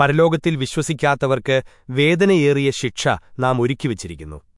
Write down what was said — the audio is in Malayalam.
പരലോകത്തിൽ വിശ്വസിക്കാത്തവർക്ക് വേദനയേറിയ ശിക്ഷ നാം ഒരുക്കിവച്ചിരിക്കുന്നു.